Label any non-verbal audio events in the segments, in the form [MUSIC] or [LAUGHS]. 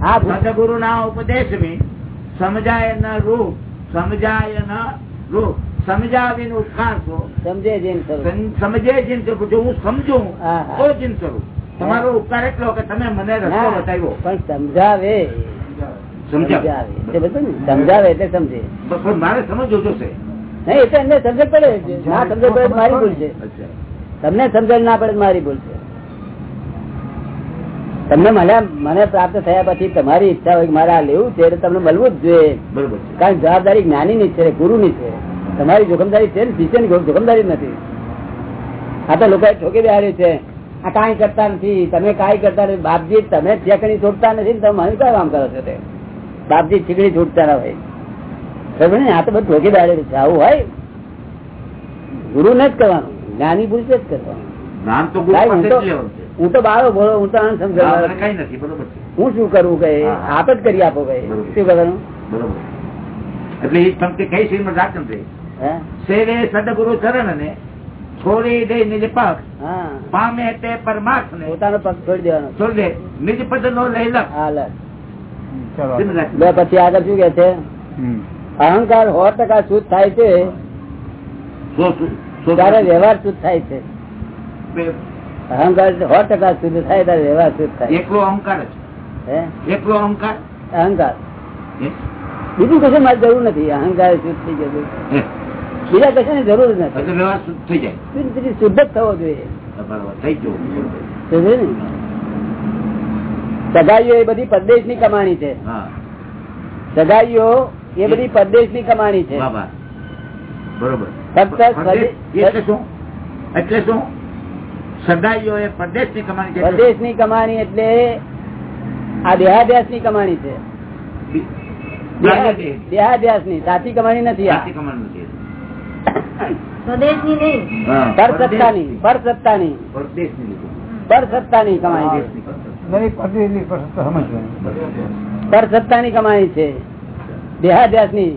સદગુરુ ના ઉપદેશ में સમજાય ન રૂપ સમજાય ન રૂપ સમજાવીને ઉપકાર છો સમજે જેમ. સમજે જીન સ્વરૂપ. જો હું સમજું. તો જીન સ્વરૂપ તમારો ઉપકાર એટલો કે તમે મને રસ્તો બતાવ્યો. પણ સમજાવે. સમજાવ. સમજાવે. એટલે સમજાવે એટલે સમજે. પણ મારે સમજવું જોશે. નહીં એ તો એમને સમજ પડે ના સમજ પડે મારી ભૂલ છે. તમને સમજણ ના પડે મારી ભૂલ છે. તમને મળ્યા મને પ્રાપ્ત થયા પછી તમારી ઈચ્છા હોય કે મારે આ લેવું છે તમને મળવું જ જોઈએ. કારણ જવાબદારી જ્ઞાની ની છે ગુરુ ની છે. તમારી જોખમદારી છે શિષ્યની જોખમદારી નથી. આ તો લોકો ઠોકી બેહાડ્યું છે. આ કાંઈ કરતા નથી. તમે કાંઈ કરતા નથી. બાપજી તમે ચેકણી છોડતા નથી તમે મને કઈ કામ કરો છો તે? બાપજી ચીકણી છૂટતા ના હોય. ખબર ને આ તો બધું ઠોકી બેહાડેલું છે. આવું હોય? ગુરુ ને જ કરવાનું. જ્ઞાની પુરુષ જ કરવાનું. જ્ઞાન તો હું તો- બાળો ભોળો હું તો સમજાવ. કઈ નથી બરોબર હું શું કરવું કઈ આપ જ કરી આપો કઈ શું કરવાનું? બરોબર. એટલે એ પંક્તિ કઈ શ્રીમદ રાજચંદ્ર? સેવે સદગુરુ ચરણ ને છોડી દે નિજ પગ. પામે તે પરમાર્થ ને પોતાનો પગ છોડી દેવાનો. છોડી દે. નિજ પદ નો લઈ લખ. હા પછી આગળ શું કે છે? અહંકાર સો ટકા શુદ્ધ થાય છે. ત્યારે વ્યવહાર શુદ્ધ થાય છે. અહંકાર સો ટકા શુદ્ધ થાય ત્યારે વ્યવહાર શુદ્ધ થાય. એકલો અહંકાર એકલો અહંકાર? અહંકાર. બીજું કશું મારી જરૂર નથી. અહંકાર શુદ્ધ થઈ જતું. બીજા કશાની જરૂર નથી. વ્યવહાર શુદ્ધ થઈ જાય. શુદ્ધ જ થવો જોઈએ. થઈ ગયું ને. સગાઈઓ એ બધી પરદેશની કમાણી છે. હા. સગાઈઓ એ બધી પરદેશની કમાણી છે. બરોબર. ફક્ત એટલે શું? પરદેશની કમાણી છે. પરદેશની કમાણી એટલે આ દેહાદ્યાસની કમાણી છે. દેહાદ્યાસની સાચી કમાણી નથી સાચી કમાણી કમાણી છે. દેહાદ્યાસની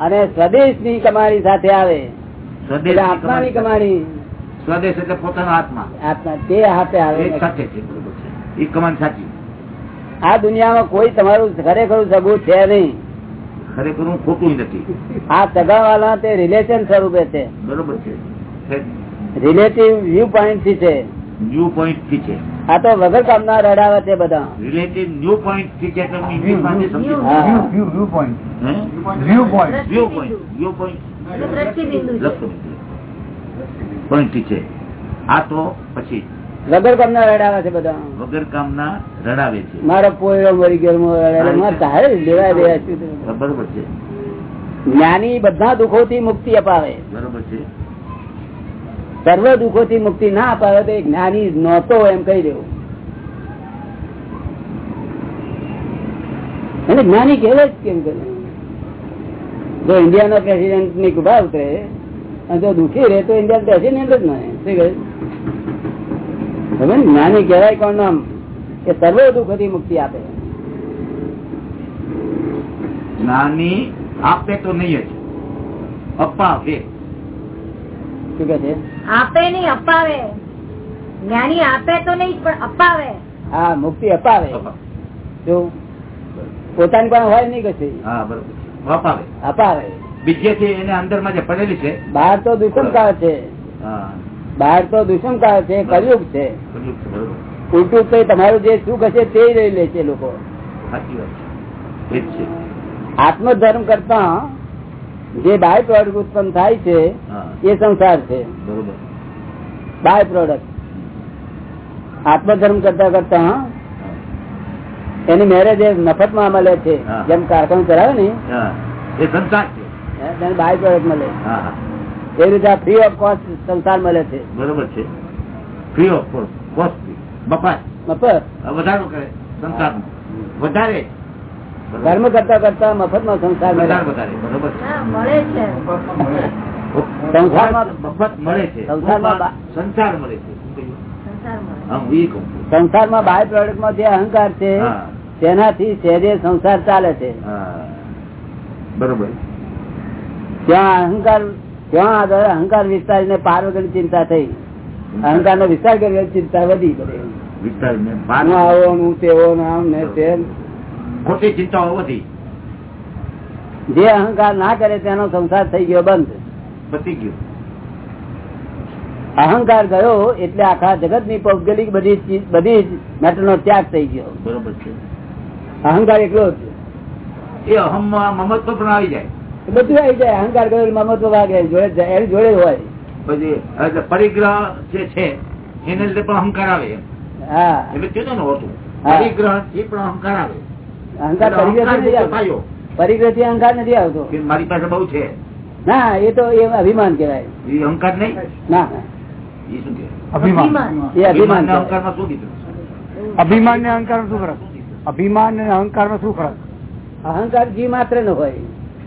અને સ્વદેશની કમાણી સાથે આવે. આત્માની કમાણી. સ્વદેશ એટલે પોતાનો આત્મા આત્મા તે હાથે આવે સાથે છે એ કમાન સાચી. આ દુનિયામાં કોઈ તમારું ખરેખર સગું છે નહીં. ખરેખર હું ખોટું નથી. આ સગાવાલા તે રિલેશન સ્વરૂપે છે. બરોબર છે. રિલેટિવ વ્યૂ પોઈન્ટથી છે. વ્યૂ પોઈન્ટથી છે. આ તો વગર કામના રડાવે છે બધા. રિલેટિવ વ્યૂ પોઈન્ટથી છે સમજી વ્યૂ પોઈન્ટ વ્યૂ પોઈન્ટ એટલે દ્રષ્ટિ બિંદુ છે. લખો પોઈન્ટ છે. આ તો પછી વગર કામના રડાવે છે બધા. વગર કામના રડાવે છે. મારો પોયરો મરી ગયો? બરોબર છે. જ્ઞાની બધા દુઃખો થી મુક્તિ અપાવે. બરોબર છે. સર્વ દુઃખો થી મુક્તિ ના અપાવે તો જ્ઞાની નહોતો એમ કહી દેવું. અને જ્ઞાની કેવાય જ કેમ કરે? જો ઇન્ડિયાના પ્રેસિડેન્ટની કૃપા ઉતરે અને જો દુઃખી રહે તો ઇન્ડિયા પ્રેસિડેન્ટ જ નહીં શું કહે? ખબર જ્ઞાની કહેવાય કોણ નામ કે સર્વ દુઃખથી મુક્તિ આપે. જ્ઞાની આપે તો નહીં જ. અપાવે. શું કે છે? આપે નહીં અપાવે. જ્ઞાની આપે તો નહીં પણ અપાવે. હા મુક્તિ અપાવે. અપાવે. જો પોતાની પણ હોય નહીં કશે. હા બરોબર. અપાવે. અપાવે. અપાવે બીજેથી એને અંદરમાં જે પડેલી છે બહાર તો દુષ્મકાળ છે. બહાર તો દુષ્મકાળ છે કલયુગ છે. બધું છે, બરોબર. ઉલટું તો તમારું જે સુખ હશે તે લઈ લે છે લોકો. એ આત્મધર્મ કરતા જે બાય પ્રોડક્ટ ઉત્પન્ન થાય છે એ સંસાર છે. બાય પ્રોડક્ટ આત્મધર્મ કરતા કરતા હા. એની મેરેજ નફતમાં મળે છે. જેમ કારખાનું કરાવે ને એ સંસાર છે. તેને બાય પ્રોડક્ટ મળે. એ રીતે ફ્રી ઓફ કોસ્ટ સંસાર મળે છે. બરોબર છે. ફ્રી ઓફ કોસ્ટ બપાર. બપાસ વધારો કરે સંસાર વધારે. કર્મ કરતા કરતા મફતમાં સંસાર મળે. વધારે વધારે. બરોબર છે. ના, મળે છે. સંસારમાં મફત મળે છે. સંસારમાં સંસાર મળે છું. સંસારમાં બાય પ્રોડક્ટમાં જે અહંકાર છે તેનાથી સહેજે સંસાર ચાલે છે. બરોબર. ત્યાં અહંકાર ત્યાં આગળ અહંકાર વિસ્તારીને પાર વગર ચિંતા થઈ. અહંકાર નો વિસ્તાર કરી ચિંતા વધી ને ને ને જે અહંકાર ના કરે તેનો સંસાર થઈ ગયો બંધ. પતી ગયું. અહંકાર ગયો એટલે આખા જગતની પૌગલિક બધી બધી બધી મેટર નો ત્યાગ થઈ ગયો. બરોબર છે. અહંકાર એટલો જ. એ અહમ મમત્વ પણ આવી જાય. બધું આવી જાય અહંકાર એટલે મમત્વ ભાગે જોડે એની જોડે હોય. પછી પરિગ્રહ જે છે એને લીધે પણ અહંકાર આવે હા. એટલે કીધું ને હોતું. પરિગ્રહથી પણ અહંકાર આવે. અહંકાર પરિગ્રહ અહંકારથી અહંકાર નથી આવતો. મારી પાસે બહુ છે. ના એ તો એ અભિમાન કેવાય એ અહંકાર નહીં? ના. એ અભિમાન. એ અભિમાન કહેવાય. અહંકારમાં શું કીધું અભિમાન ને અહંકાર શું ફરક? અભિમાન અને અહંકાર નો શું ફરક? અહંકાર જી માત્ર નો હોય.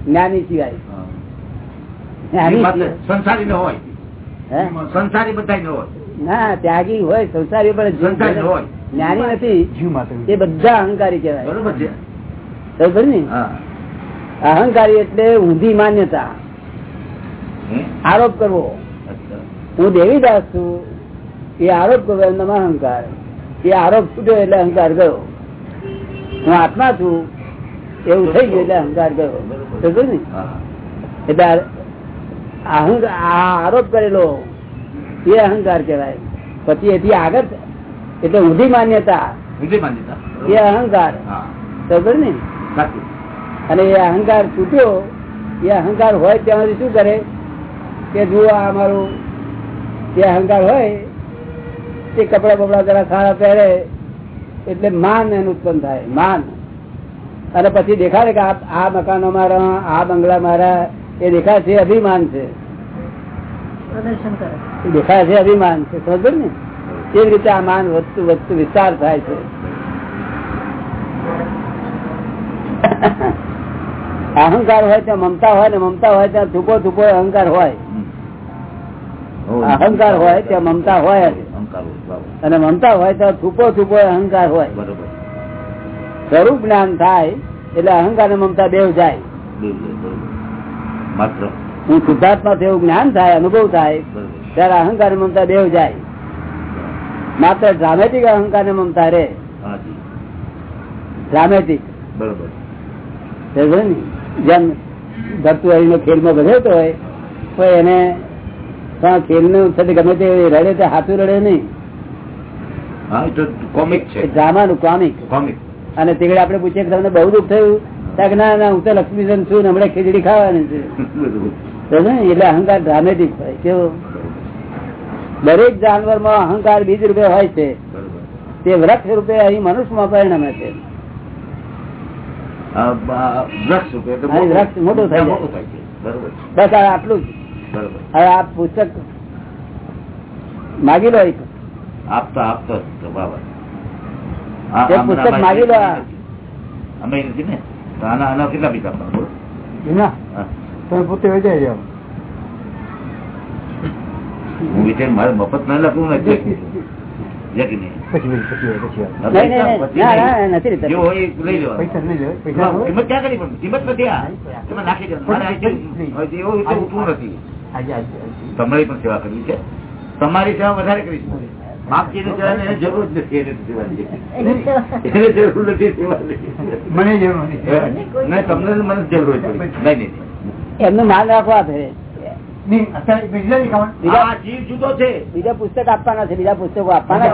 જ્ઞાની સિવાય. હા. જ્ઞાની એ માત્ર સિવાય. સંસારી નો હોય સંસારી બધા નો હોય. ના ત્યાગી હોય સંસારી પણ જ્ઞાની નથી એ બધા અહંકારી કહેવાય. બરોબર ને? અહંકારી એટલે ઊંધી માન્યતા. આરોપ કરવો. હું દેવીદાસ છું એ આરોપ કરવો એમનો અહંકાર. એ આરોપ છૂટ્યો એટલે અહંકાર ગયો. હું આત્મા છું એવું થઈ ગયું એટલે અહંકાર ગયો. ને? એટલે આરોપ કરેલો એ અહંકાર કહેવાય. પછી એથી આગળ એટલે ઊંધી માન્યતા એ અહંકાર. ને? અને એ અહંકાર છૂટ્યો એ અહંકાર હોય ત્યાં શું કરે? કે જુઓ આ અમારું એ અહંકાર હોય તે કપડા બપડા જરા સારા પહેરે એટલે માન એનું ઉત્પન્ન થાય. માન. અને પછી દેખાડે કે આ આ મકાનો મારા આ બંગલા મારા એ દેખાય છે અભિમાન છે. દેખાય છે અભિમાન છે. સમજ ને? કેવી રીતે આ માન વધતું વધતું વિસ્તાર થાય છે. અહંકાર હોય ત્યાં મમતા હોય ને મમતા હોય ત્યાં ધૂપો ધૂપો અહંકાર હોય. અહંકાર હોય ત્યાં મમતા હોય. અને મમતા હોય ત્યાં થૂપો થૂપો અહંકાર હોય. બરોબર. સ્વરૂપ જ્ઞાન થાય એટલે અહંકાર મમતા બેવ જાય. માત્ર. હું શુદ્ધાત્મા એવું જ્ઞાન થાય અનુભવ થાય ત્યારે અહંકાર મમતા બેવ જાય. માત્ર ડ્રામેટિક અહંકાર ને મમતા રે ડ્રામેટિક બરોબર. જેમ ને? જેમ ભરતુઆરીનો ખેલમાં બધેતો હોય તો એને પણ ખેલનું તે ગમે તે રડે તે હાથું રડે નહીં. કોમિક છે. ડ્રામાનું કોમિક. કોમિક. અને તેગડે આપણે પૂછીએ તમને બહુ દુઃખ થયું? ના ના હું તો લક્ષ્મીચંદ છું ને હમણાં ખીચડી ખાવાની છે? એટલે અહંકાર ડ્રામેટિક હોય. કેવો? દરેક જાનવરમાં અહંકાર બીજ રૂપે હોય છે. તે વૃક્ષ રૂપે અહીં મનુષ્યમાં પરિણમે છે. વૃક્ષ મોટું- થાય બસ આટલું જ. બરોબર. હવે આ પુસ્તક માગી લો આપતો આપતો બાબા પુસ્તક માગી લો. અમે ને? આના આના કેટલા પૈસા. તમે પોતે વેચાઈ જાઓ. હું વિચાર મારે મફત ના લખવું નથી. તમારી પણ સેવા કરવી છે. તમારી સેવા વધારે કરીશ. જરૂર નથી એને સેવાની. એને જરૂર નથી સેવાની. મને જરૂર નથી નહીં તમને મને જરૂર હોય થોડી. નહીં નહીં નહીં. એમનું માન રાખવા છે બીજા પુસ્તક આપવાના છે બીજા પુસ્તકો આપવાના.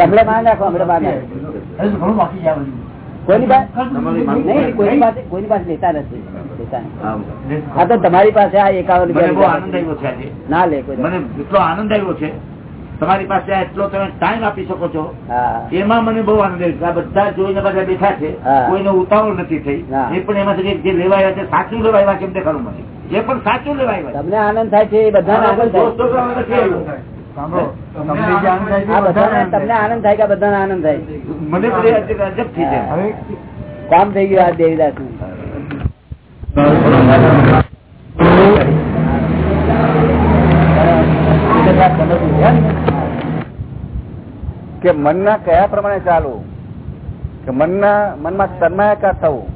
આપણે માન રાખવા માન રાખો. તો બધું. કોઈની પાસે તમારી કોઈની પાસે કોઈની પાસે લેતા નથી. હા. આ તો તમારી પાસે આ એકાવન ના લે મને એટલો આનંદ આવ્યો છે. તમારી પાસે એટલો તમે ટાઈમ આપી શકો છો. એમાં મને બહુ આનંદ આવ્યો બધા જોઈને બધા બેઠા છે. કોઈને ઉતાવળ નથી થઈ. એ પણ એમાં જે લેવાયા છે સાચું લેવાયા કેમ દેખાડું મને. એ પણ સાચું લેવાય તમને આનંદ થાય છે એ બધાને તમને આનંદ થાય કે બધાને આનંદ થાય કામ થઈ ગયું આ દેવીદાસ કે મનના કયા પ્રમાણે ચાલવું? કે મનના મનમાં તન્માયાકાર થવું?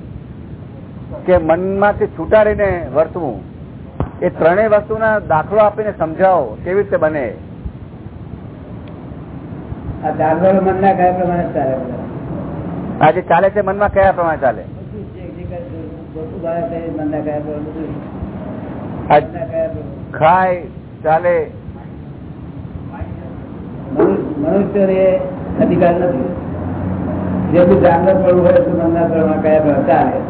કે મનમાંથી છૂટા રહીને વર્તવું? એ ત્રણેય વસ્તુના દાખલો આપીને સમજાવો કેવી રીતે બને? આ જાનવરો મનના કયા પ્રમાણે ચાલે આ જે ચાલે છે મનમાં કયા પ્રમાણે ચાલે. ખાય ચાલે. મનુષ્ય અધિકાર નથી. જેટલું જાનવર પડવું હોય એટલું મનના પ્રમાણે કયા પ્રમાણે ચાલે.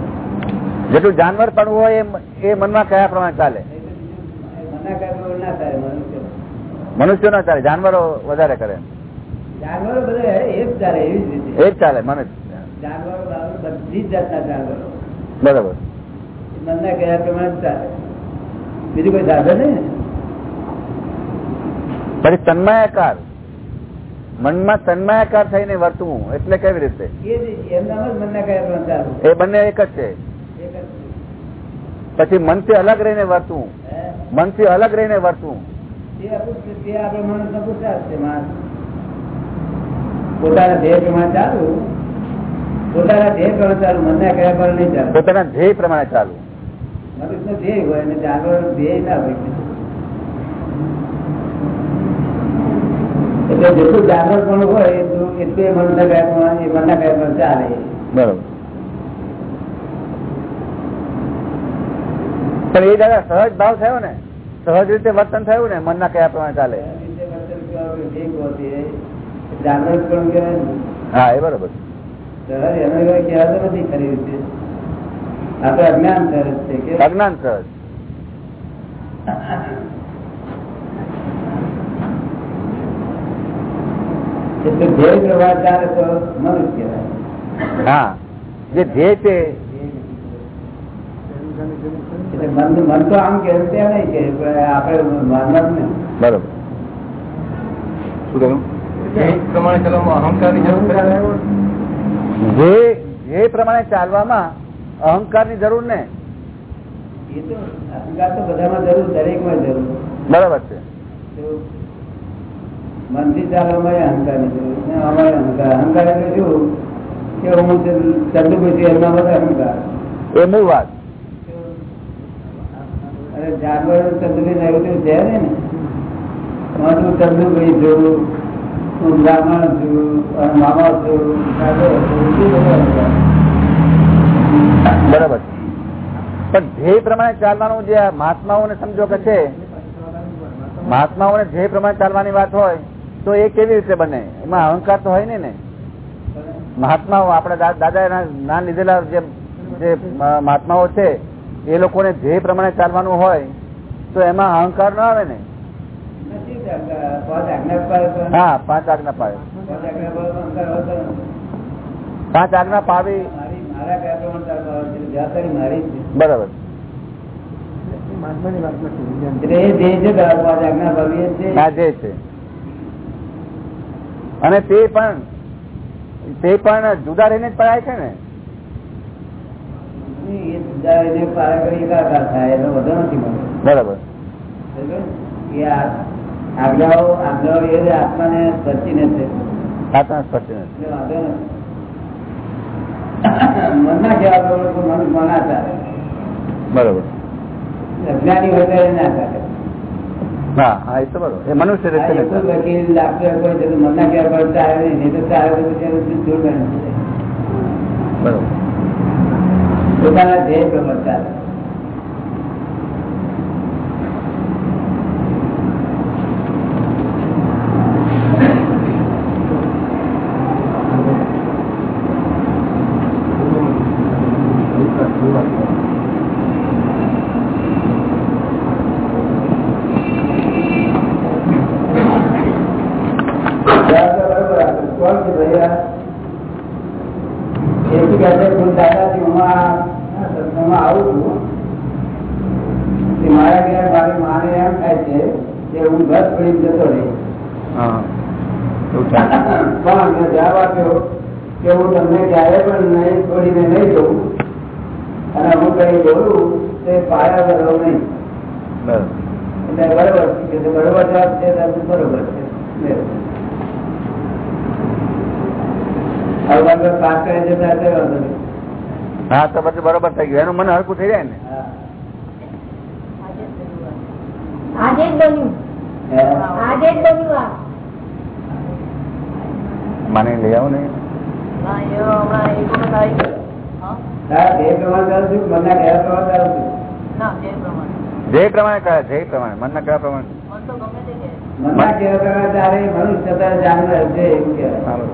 જેટલું જાનવર પડવું હોય એ- મનમાં કયા પ્રમાણે ચાલે? મનુષ્યો ના ચાલે જાનવરો વધારે કરે. જાનવરો બધા એ ચાલે એવી જ રીતે. એ ચાલે મનુષ્ય જાનવરો બધી જ જાતના જાનવરો. બરોબર. મનના કયા પ્રમાણે ચાલે. બીજું કોઈ સાધન નહીં પછી તન્માયાકાર. મનમાં તન્માયાકાર થઈને વર્તવું એટલે કેવી રીતે? એ બંને એક જ છે. પછી મન મનથી અલગ રહીને વર્તવું. મન મનથી અલગ રહીને વર્તવું. તે આપણું- છે માણસ. પોતાના ધ્યેય પ્રમાણે ચાલુ. પોતાના ધ્યેય પ્રમાણે ચાલુ. મનના કયા પ્રમાણે નહીં ચાલવું પોતાના ધ્યેય પ્રમાણે હોય અને જાનવર ધ્યેય ના હોય. એટલે જેટલું જાનવર પણ હોય એટલું મનના કયા પ્રમાણે એ મનના કયા પ્રમાણે ચાલે. બરોબર. પણ એ દાદા સહજ ભાવ થયો ને? સહજ રીતે વર્તન થયું ને? મનના કયા પ્રમાણે ચાલે. પણ કહેવાય હા એ બરોબર. નથી ખરી રીતે. આ તો અજ્ઞાન સહજ છે કે અજ્ઞાન ધ્યેય પ્રવાહ ચાલે તો મનુષ્ય કહેવાય. હા જે ધ્યેય છે મન મન તો આમ કે તેમ નહીં કે આપણે બરોબર. શું કહ્યું? પ્રમાણે ચલાવવામાં અહંકારની જરૂર જે જે પ્રમાણે ચાલવામાં અહંકારની જરૂર ને. એ તો અહંકાર તો બધામાં જરૂર દરેકમાં જરૂર. બરાબર છે. મનથી ચાલવામાં અહંકારની જરૂર ને અમારે અહંકાર. અહંકાર એટલે શું? કે હું ચંદ્રભાઈ એમના બધા અહંકાર. એ મૂળ વાત. અને જાનવર ચંદુભાઈ તેવું છે ને? હું ચંદુભાઈ છું હું બ્રાહ્મણ છું મામા છું. બરાબર. પણ ધ્યેય પ્રમાણે ચાલવાનું જે મહાત્માઓને સમજો કે છે, મહાત્માઓને ધ્યેય પ્રમાણે ચાલવાની વાત હોય, તો એ કેવી રીતે બને? એમાં અહંકાર તો હોય નહીં ને. મહાત્માઓ, આપણા દાદા ના લીધેલા જે મહાત્માઓ છે, એ લોકોને ધ્યેય પ્રમાણે ચાલવાનું હોય, તો એમાં અહંકાર ન આવે ને. પાંચ આજ્ઞા પાડે. પાંચ આજ્ઞા પાડે. બરાબર. અને તે પણ તે પણ જુદા રહીને જ પડાય છે ને? બરાબર. આજ્ઞાઓ આજ્ઞાઓ એ આત્માને સ્પર્શીને છે. આત્મા મનના કેવા પ્રવૃત્તિ મન મના ચાલે. બરોબર. અજ્ઞાની હોય ત્યારે ના ચાલે. હા હા એ તો બરોબર. એ મનુષ્ય રીતે વકીલ ડાક્ટર કોઈ તો મનના કહેવા પ્રમાણે ચાલે નહીં. નહીં તો ચાલે તો પછી દૂર બની બરોબર. પોતાના ધ્યેય પ્રમાણે ચાલે બરાબર આપે. કોણ છે ભાઈ આ? એ શું કહે છે હું દાદાજી હું આ આ સત્સંગમાં આવું છું તે મારા ઘેર મારી માને એમ થાય છે કે ઘર જતો રહી. હા. [COUGHS] પણ મેં જવાબ આપ્યો કે હું તમને ક્યારે પણ નહીં છોડીને નહીં જઉં. અને હું કઈ બોલું તે પાયા વગર નહીં. એટલે બરોબર છે બરોબર જવાબ છે બરોબર છે. હા તો પછી બરોબર થઈ ગયું. એનું મને હરકું થઈ જાય ને? આજે જ બન્યું. માની લઈ આવું ને. જે પ્રમાણે છું જે પ્રમાણે. મન ના કયા પ્રમાણે મનના મનુષ્ય છતાં જાનવર છે એવું કહેવાય.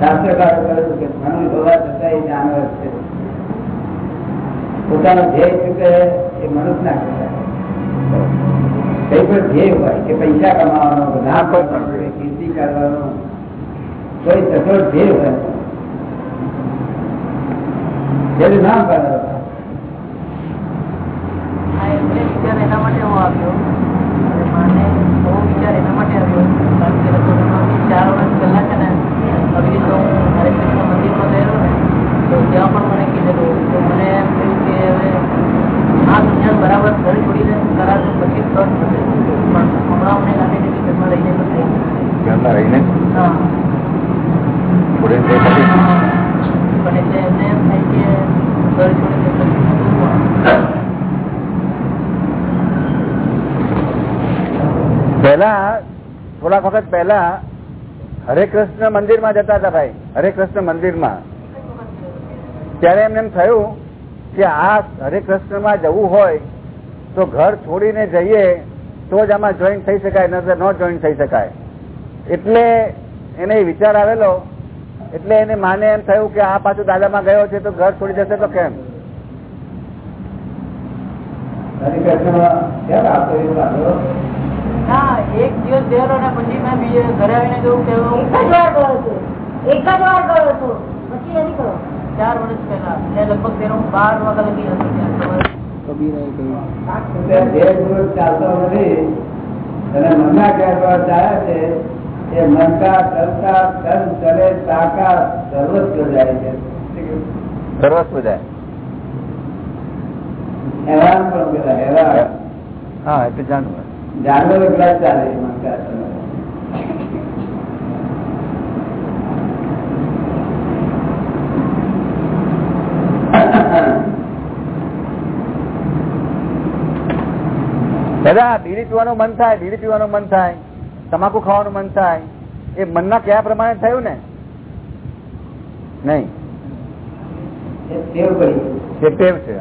શાસ્ત્રકારો કહ્યું કે મનુષ્ય હોવા છતાં એ જાનવર છે. પોતાનો ધ્યેય શું કહે? એ મનુષ્ય ના કહેવાય. કઈ પણ ધ્યેય એના માટે હું આવ્યો. મને બહુ વિચાર એના માટે આવ્યો. કારણ ચાર પહેલા છે ને આવી તો હરે કૃષ્ણ મંદિરમાં ને, તો ત્યાં પણ મને કીધેલું તો મને એમ થયું કે હવે આ સમજણ બરાબર ઘર છોડીને કરાશે પછી જ સહજ થશે પણ હમણાં મને લાગે છે કે ઘરમાં રહીને તો થઈ જશે. ઘરમાં રહીને હા છોડીને જઈ નથી. પણ એટલે એમને એમ થાય કે ઘર છોડીને પછી પહેલા થોડાક વખત પહેલા હરે કૃષ્ણ મંદિરમાં જતા હતા ભાઈ. હરે કૃષ્ણ મંદિરમાં. ત્યારે એમને એમ થયું કે આ હરે કૃષ્ણમાં જવું હોય તો ઘર છોડીને જઈએ તો જ આમાં જોઈન થઈ શકાય નતર ન જોઈન થઈ શકાય. એટલે એને વિચાર આવેલો, એટલે એને માને એમ થયું કે આ પાછું દાદામાં ગયો છે તો ઘર છોડી જશે તો કેમ? હા એક દિવસ ગયેલો ને પછી મેં બીજે ઘરે આવીને જોયું કે એક જ વાર ગયો હતો એક જ વાર ગયો હતો પછી નથી ગયો ચાર વર્ષ પહેલા. એટલે લગભગ તેનો બાર હતો. હેરાન પણ હેરાન. હા એટલે જાણવું જાનવર એકલા ચાલે દાદા બીડી પીવાનું મન થાય બીડી પીવાનું મન થાય તમાકુ ખાવાનું મન થાય એ મનના કયા પ્રમાણે થયું ને? નહીં. ટેવ છે.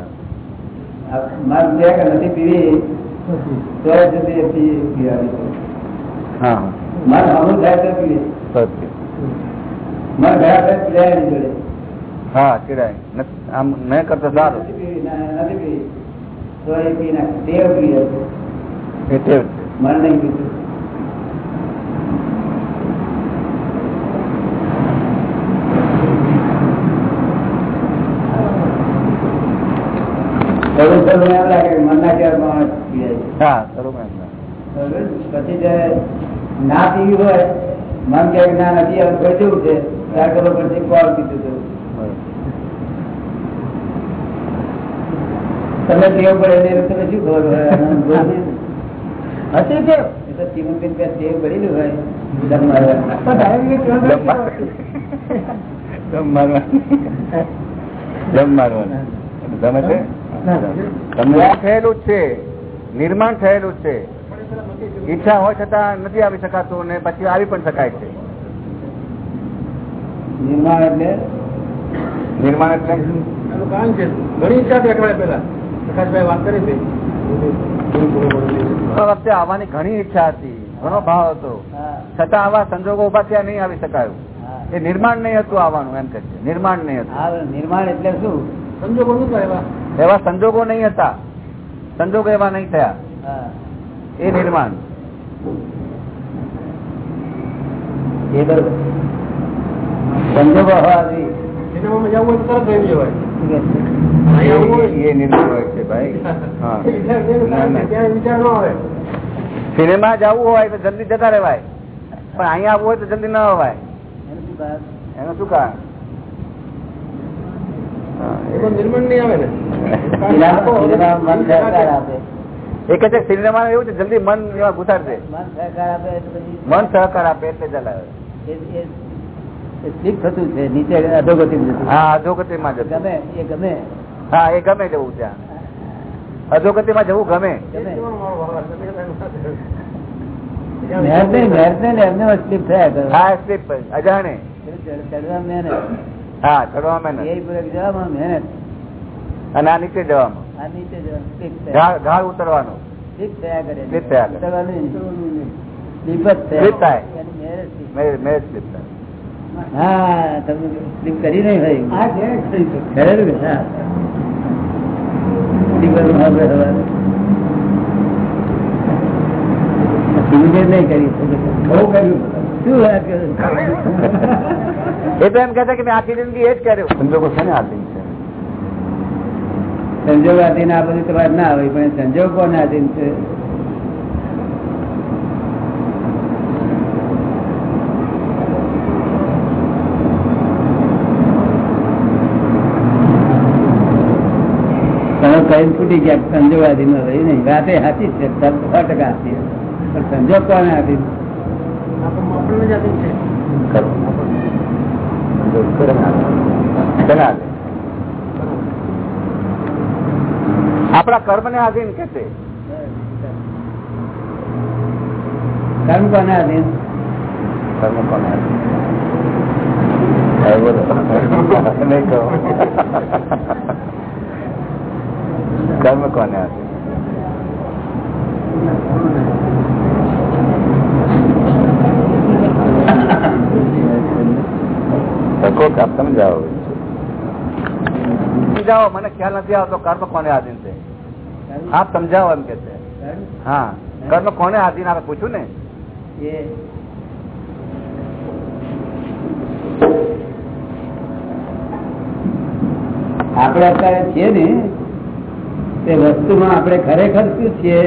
મન નથી પીવી. તો જ તે પી- પીવાની છે. હા. મન હમું થાય તો પીવે. મન ગયા પછી પીવાય નહીં જોડે. હા ચિરાય આમ મેં કરતો સારું. નથી ના- નથી તો એ પી નાખે. ટેવ પીવે એ ટેવ મન નહીં પીતું. થોડું થોડું એમ લાગે હા? પછી જે ના પીવી હોય મન કે ના નથી કોઈ જેવું છે? ત્યાર ખબર પડશે કોલ પીતું હતું તમે ટેવ પડે એટલે તમે શું ખબર હોય? ચીમનબેન ટેવ? પડેલી હોય. દમ મારવાની. દમ માર- દમ મારવાનું તમે છે? તમને થયેલું છે. નિર્માણ થયેલું છે. ઈચ્છા હોય છતાં નથી આવી શકાતું ને પછી આવી પણ શકાય છે. નિર્માણ એટલે? નિર્માણ એટલે? ઘણી ઈચ્છા હતી અઠવાડિયા પહેલા. પ્રકાશભાઈ વાત કરી હતી. આ વખતે આવવાની ઘણી ઈચ્છા હતી. ઘણો ભાવ હતો. છતાં આવા સંજોગો ઊભા થયા નહીં આવી શકાયું. એ નિર્માણ નહીં હતું આવવાનું એમ કે છે. નિર્માણ નહીં હતું. નિર્માણ એટલે શું? સંજોગો શું એવા એવા સંજોગો નહીં હતા. સંજોગો એવા નહીં થયા. એ નિર્માણ. સંજોગો હોવા જોઈએ. સિનેમામાં જવું હોય તો તરત જઈ જવાય. એ- એ નિર્માણ હોય છે ભાઈ. હા. ના, ના. ત્યાં વિચાર ન આવે. સિનેમા જવું હોય તો જલ્દી જતા રહેવાય. પણ અહીંયા આવવું હોય તો જલ્દી ના અવાય એનું શું કારણ? એનું શું કારણ હા, એ તો નિર્માણ નહીં આવે ને સિનેમા- સિનેમામાં મન સહકાર આપે એ કે છે સિનેમા એવું છે જલ્દી મન એવા ઘુસાડશે મન સહકાર આપે એટલે પછી મન સહકાર આપે એટલે ચલાવે એ- એ- એ સ્લીપ થતું છે નીચે અધોગતિ. હા અધોગતિમાં જતું ગમે એ ગમે. હા એ ગમે જવું ત્યાં અધોગતિમાં જવું ગમે. અજાણે. હા ચડવા મહેનત. અને આ નીચે જવામાં. આ નીચે જવાનું ઢાળ ઉતરવાનું. નહીં. કરી શું વાત કરો [LAUGHS] એ તો એમ કહેતા કે મેં આખી જિંદગી એ જ કર્યું. સંજોગો છે ને આધીન છે? સંજોગ આધીન આ બધું તમારે ના આવે પણ સંજોગ કોને આધીન છે? કઈ ફૂટી ગયા સંજોગ આધીન રહી નહીં. રાતે હાથી છે સો ટકા હાથી પણ સંજોગ કોને આધીન? આપણને જ આધીન છે આપણા કર્મ ને આધીન કે છે કર્મ કોને આધીન? કર્મ કોને આધીન કર્મ કોને આધીન? શકો આપ સમજાવો સમજાવો મને ખ્યાલ નથી આવતો કર્મ કોને આધીન છે. આપ સમજાવો એમ કે છે. હા કર્મ કોને આધીન? આપણે પૂછ્યું ને. આપણે અત્યારે છીએ ને તે વસ્તુમાં આપણે ખરેખર શું છીએ?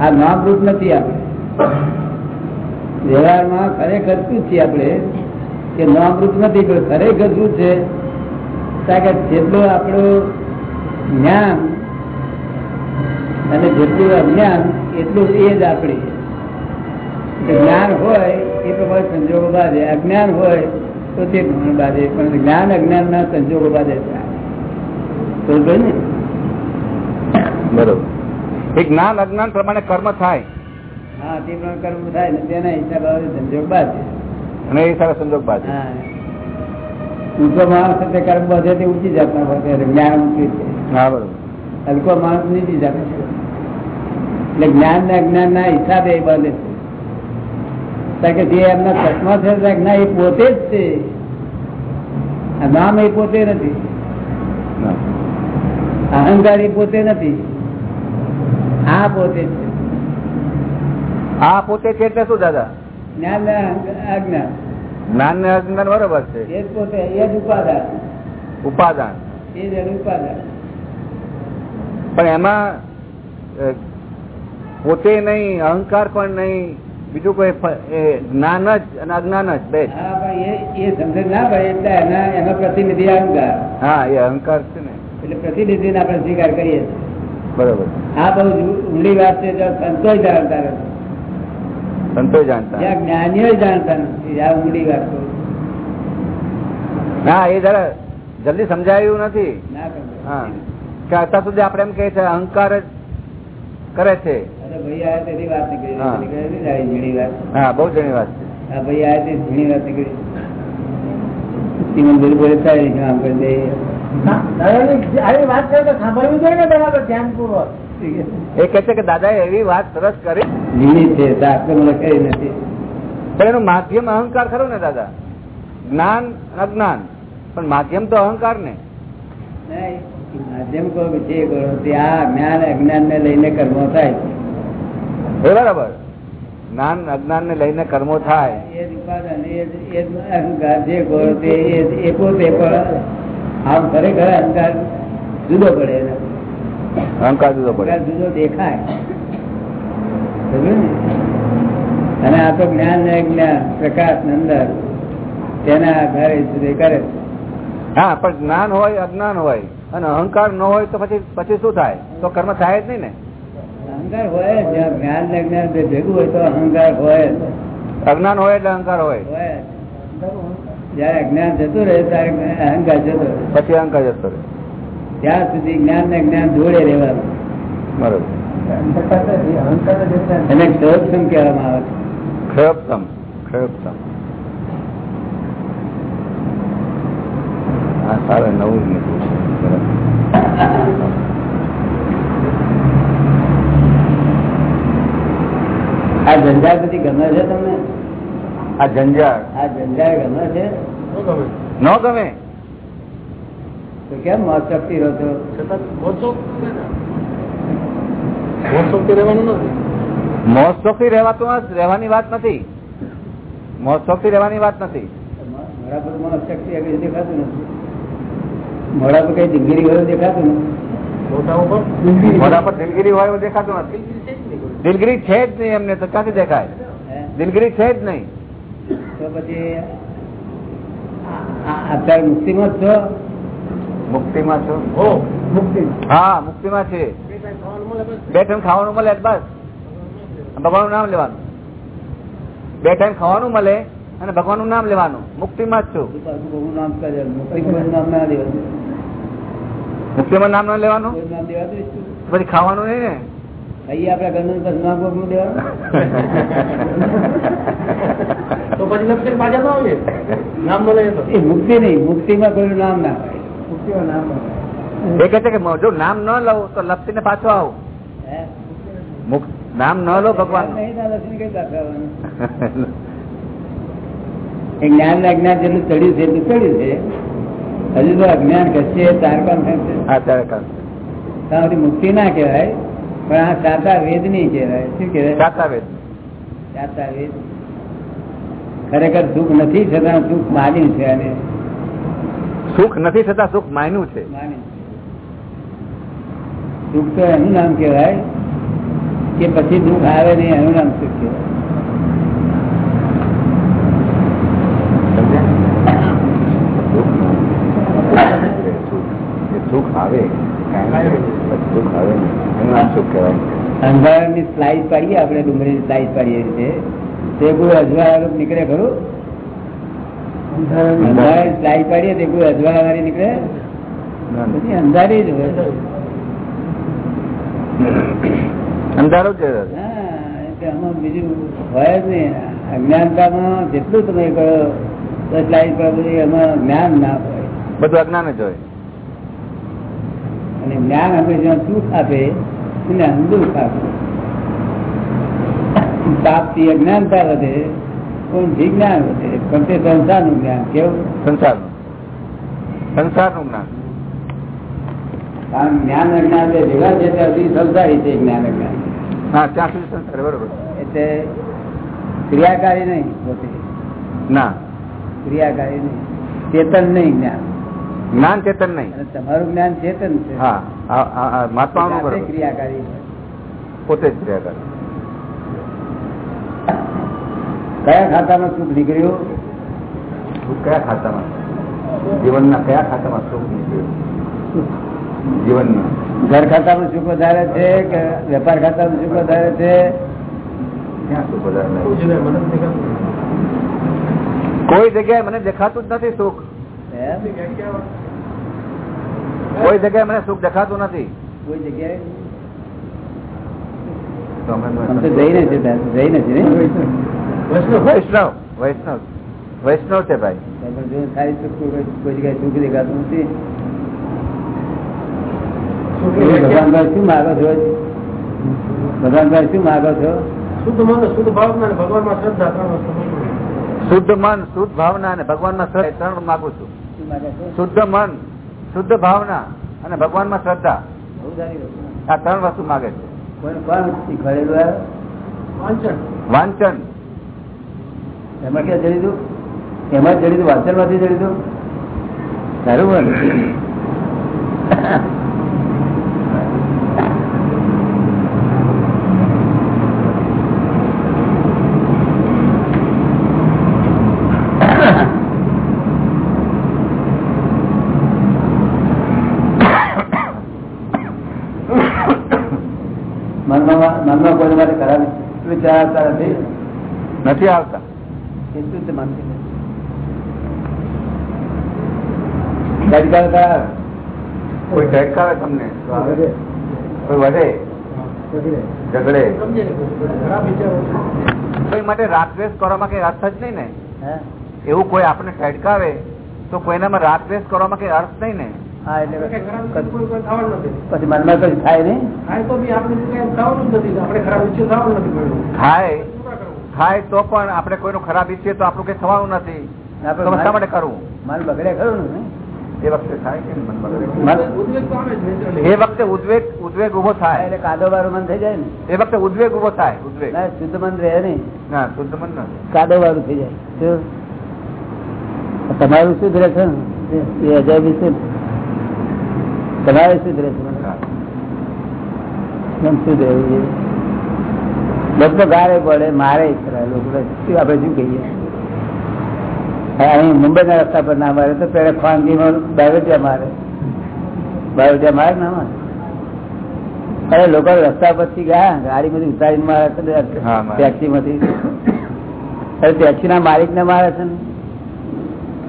આ નામરૂપ નથી આપણે. વ્યવહારમાં ખરેખર શું છીએ આપણે? કે નામરૂપ નથી પણ ખરેખર શું છે. કારણ કે જેટલું આપણું જ્ઞાન અને જેટલું અજ્ઞાન એટલું એ જ આપણી જ્ઞાન હોય એ પ્રમાણે સંજોગો બાજે અજ્ઞાન હોય તો તે પ્રમાણે બાજે પણ જ્ઞાન અજ્ઞાન ના સંજોગો બાજે છે. ને? બરોબર. એ જ્ઞાન અજ્ઞાન પ્રમાણે કર્મ થાય. હા તે પ્રમાણે કર્મ થાય ને તેના હિસાબે હવે સંજોગ બાંધે. અને એ સારા સંજોગ બાજુ. ઊંચો માણસ એટલે કર્મ બધે તે ઊંચી જાતના હોય ત્યારે જ્ઞાન ઊંચી છે. હા બરોબર. હલકો માણસ નીચી જાત એટલે જ્ઞાન ને અજ્ઞાન ના હિસાબે એ બાંધે છે. કારણ કે જે એમના ચશ્મા છે એ પોતે જ છે. આ નામ એ પોતે નથી. અહંકાર એ પોતે નથી. આ પોતે છે. આ પોતે છે એટલે શું દાદા? જ્ઞાન ને અજ્ઞાન જ્ઞાન ને અજ્ઞાન બરોબર છે. એ જ પોતે એ જ ઉપાદાન. ઉપાદાન. એ જ ઉપાદાન. પણ એમાં પોતે નહીં અહંકાર પણ નહીં બીજું કોઈ જ્ઞાન જ અને અજ્ઞાન જ બે એ સમજણ ના પડે એટલે એના એનો પ્રતિનિધિ અહંકાર. હા એ અહંકાર છે ને. એટલે પ્રતિનિધિને આપણે સ્વીકાર કરીએ બરોબર. આ બહુ ઊંડી વાત છે સંતોષ નથી સંતો જાણતા જ્ઞાનીઓ જાણતા નથી આ ઊંડી વાત ના એ જરા જલ્દી સમજાયું નથી. હા. કે અત્યાર સુધી આપડે એમ કે છે અહંકાર જ કરે છે. અરે ભાઈ આ તેની વાત નીકળી. હા. બહુ જણી વાત છે. આ ભાઈ આ તે ઝીણી વાત નીકળી. વાત કરે તો સાંભળવી જોઈએ ને બરાબર ધ્યાનપૂર્વક. એ કે છે કે દાદા એવી વાત સરસ કરી. છે નથી. પણ એનું માધ્યમ અહંકાર ખરો ને દાદા? જ્ઞાન અજ્ઞાન. પણ માધ્યમ તો અહંકાર ને. માધ્યમ કહો કરો આ જ્ઞાન અજ્ઞાન ને લઈને કર્મો થાય બરાબર. જ્ઞાન અજ્ઞાન ને લઈને કર્મો થાય. એ અહંકાર જે કહો તે એ પોતે પણ આમ ખરેખર અહંકાર જુદો પડે. અહંકાર જુદો પડે. જુદો દેખાય. અને આ તો જ્ઞાન ને જ્ઞાન પ્રકાશ ને અંદર. તેના આધારે જુદે કરે હા પણ જ્ઞાન હોય અજ્ઞાન હોય અને અહંકાર ન હોય તો પછી પછી શું થાય? તો કર્મ થાય જ નહીં ને? અહંકાર હોય જ્ઞાન ને જ્ઞાન ભેગું હોય તો અહંકાર હોય અજ્ઞાન હોય એટલે અહંકાર હોય. જયારે અજ્ઞાન જતું રહે ત્યારે અહંકાર જતો પછી અહંકાર જતો રહે. ત્યાં સુધી જ્ઞાન ને જ્ઞાન જોડે રહેવાનું. બરોબર. એને ક્ષોભ કહેવામાં આવે છે. ક્ષયોત્તમ હા સારું નવું જ નીકળ્યું આ ઝંઝાર બધી ગમે છે તમને? આ જંજાળ આ ઝંઝાર ગમે છે? ન ગમે? તો કેમ મોત શક્તિ રહો છો મોતથી રહેવાતું નથી, રહેવાની વાત નથી. મોજશોખથી રહેવાની વાત નથી. મોડા પર મોત શક્તિ આગળ દેખાતું નથી. મોડા પર કઈ દિલગીરી હોય દેખાતું નથી. મોડા પર દિલગીરી હોય એવું દેખાતું નથી. દિલગીરી છે જ નહીં એમને તો ક્યાંથી દેખાય? દિલગીરી છે જ નહીં. તો પછી આ- આ- અત્યારે મુક્તિમાં જ છો? મુક્તિમાં છો? મુક્તિ હા મુક્તિમાં છે. બે ટાઈમ ખાવાનું મળે બસ. ભગવાનનું નામ લેવાનું. બે ટાઈમ ખાવાનું મળે અને ભગવાનનું નામ લેવાનું. મુક્તિમાં જ છું. બહુ નામ કરે મુક્તિ નામ ના દેવાતું મુક્તિમાં નામ ન લેવાનું? જ? પછી ખાવાનું નહીં ને? આપડા ઘરનું બસ નામ કોકનું દેવાનું તો. પછી લક્ષણ પાછા મુક્તિ નહીં મુક્તિમાં કોઈનું નામ ના હોય. એ કે છે કે જો નામ ન લઉં તો લપસી ને પાછો આવું. નામ ન લો ભગવાન. [LAUGHS] જ્ઞાન ને અજ્ઞાન જેટલું ચડ્યું છે એટલું ચડ્યું છે. હજુ તો અજ્ઞાન ઘસીએ કર ત્યાં મુક્તિ ના કહેવાય પણ આ સાતા વેદ નહીં કહેવાય. શું કહેવાય? સાતા વેદ સાતા વેદ ખરેખર સુખ નથી છતાં સુખ માન્યું છે અને સુખ નથી થતા સુખ માયનું છે. સુખ તો એનું નામ કેવાય કે પછી દુઃખ આવે નહીં એનું નામ સુખ કહેવાય. અંધારાની સ્લાઇસ પાડીએ આપણે ડુંગળી સ્લાઇસ પાડીએ છીએ. તે કોઈ અજવાળા નીકળે ખરું? અંધારાની પાડીએ તે કોઈ અજવાળા વાળી નીકળે? બધી અંધારી જ હોય. અંધારો જ આમાં બીજું હોય જ નહીં. અજ્ઞાનતામાં જેટલું તમે કરો તો સ્લાઇસ પર બધી એમાં જ્ઞાન ના હોય. બધું અજ્ઞાન જ હોય. અને જ્ઞાન હંમેશા સુખ આપે અને દુઃખ આપે. પાપથી અજ્ઞાનતા વધે પણ વિજ્ઞાન વધે. પણ તે સંસારનું જ્ઞાન કેવું? સંસારનું. સંસારનું જ્ઞાન. કારણ જ્ઞાન અજ્ઞાન ભેગા છે ત્યાં સુધી સંસારી છે જ્ઞાન અજ્ઞાન હા ત્યાં સુધી સંસાર બરોબર. એટલે ક્રિયાકારી નહીં પોતે. ના. ક્રિયાકારી નહીં. ચેતન નહીં જ્ઞાન. જ્ઞાન ચેતન નહીં. તમારું જ્ઞાન ચેતન છે. હા જાતે ક્રિયાકારી પોતે જ ક્રિયા કરે કયા ખાતામાં સુખ નીકળ્યું? સુખ કયા ખાતામાં? જીવનના કયા ખાતામાં સુખ નીકળ્યું? જીવનના. ઘર ખાતામાં સુખ વધારે છે કે વેપાર ખાતામાં સુખ વધારે છે? ક્યાં સુખ વધારે. કોઈ જગ્યાએ મને દેખાતું જ નથી સુખ. કોઈ જગ્યાએ મને સુખ દેખાતું નથી. કોઈ જગ્યાએ? જઈ નથી જઈ નથી જઈને છે જઈને છે ને વૈષ્ણવ વૈષ્ણવ વૈષ્ણવ. વૈષ્ણવ છે ભાઈ. પણ જો સારી સુખ કોઈ કોઈ જગ્યાએ સુખ દેખાતું નથી. ભગવાનભાઈ શું માગો છો? ભગવાનભાઈ શું માગો છો? શુદ્ધ મન શુદ્ધ ભાવના શ્રદ્ધા. શુદ્ધ મન શુદ્ધ ભાવના અને ભગવાનમાં શ્રદ્ધા ત્રણ માગું છું. શુદ્ધ મન શુદ્ધ ભાવના અને ભગવાનમાં શ્રદ્ધા. બહુ સારી વસ્તુ. આ ત્રણ વસ્તુ માગે છે. વાંચન. એમાં ક્યાં ચડી દઉં? એમાં ચડી દઉં વાંચનમાંથી ચડી દઉં? સારું બોલ. મનમાં મનમાં કોઈ માટે ખરાબ વિચાર નથી આવતા. એ શુદ્ધ મન છે. કોઈ તમને કોઈ વધે? ઝઘડે? કોઈ માટે રાગદ્વેષ કરવામાં કઈ અર્થ જ નહીં ને? હે? એવું કોઈ આપણે ઠડકાવે તો કોઈનામાં રાગદ્વેષ કરવામાં કઈ અર્થ નહીં ને? હા પછી મનમાં કશું થાય નહીં થાય થાય તો પણ આપણે કોઈનું ખરાબ ઈચ્છીએ તો આપણું કઈ થવાનું નથી. શા માટે કરવું મન બગડે ખરું ને. એ વખતે થાય કે મન બગડે? એ વખતે ઉદ્વેગ ઉદ્વેગ ઊભો થાય. એટલે કાદો વાળું મન થઈ જાય ને. એ વખતે ઉદ્વેગ ઊભો થાય ઉદ્વેગ. શુદ્ધ મન રહે નહીં. ના શુદ્ધ મન નથી કાદો વાળું થઈ જાય. તમારું શુદ્ધ રહે છે? ને એ અજાયબી છે તમારે શુદ્ધ રહે છે? શુદ્ધ રહેવું જોઈએ લોકો ગારે પડે મારે આપડે શું કહીએ? હા, અહીં મુંબઈ ના રસ્તા પર ના મારે તો પેલા ખાનગીમાં બાયોટિયા મારે. બાયોટિયા મારે ના મારે? અરે લોકો રસ્તા પરથી ગયા ગાડી માંથી ઉતારીને મારે છે ટેક્સી માંથી અરે ટેક્સી ના માલિક ને મારે છે ને.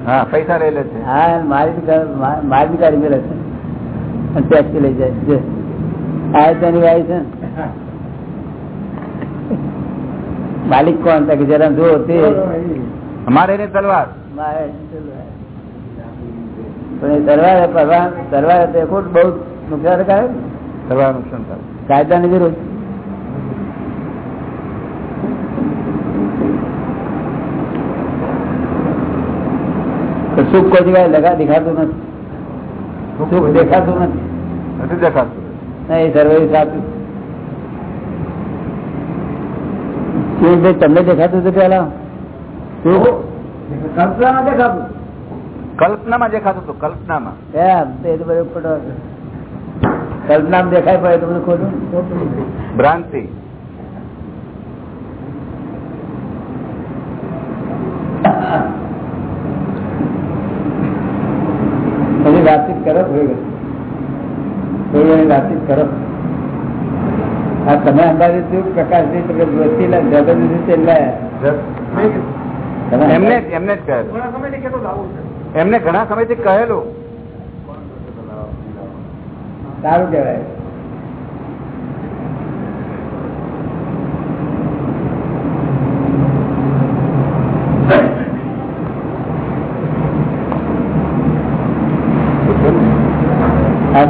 હા પૈસા લઈ છે. હા મારી મારી ગાડી મેળે છે. ટેક્સી લઈ જાય છે આ તેની ગાડી છે ને. માલિક કોણ થાય કે જરા જો તે? અમારે એની તલવાર. પણ એ તલવાર પરવા તરવાર તે ખોટ બહુ નુકસાનકારક તલવાર નુકસાન કરે. કાયદા ની તો સુખ કોઈ જગ્યાએ લગા દેખાતું નથી. સુખ દેખાતું નથી. નથી દેખાતું. નહીં એ સર્વે સાચું. શિવભાઈ તમને દેખાતું હતું પેલા? કલ્પનામાં દેખાતું. કલ્પનામાં દેખાતું હતું કલ્પનામાં. કલ્પનામાં દેખાય પડે તો બધું ખોટું. ભ્રાંતિ. વાતચીત કરો થોડી ઘણી. થોડી ઘણી વાતચીત કરો જોશી જગત એટલે એમને એમને જ કહેલું એમને ઘણા સમયથી કહેલું. સારું કહેવાય.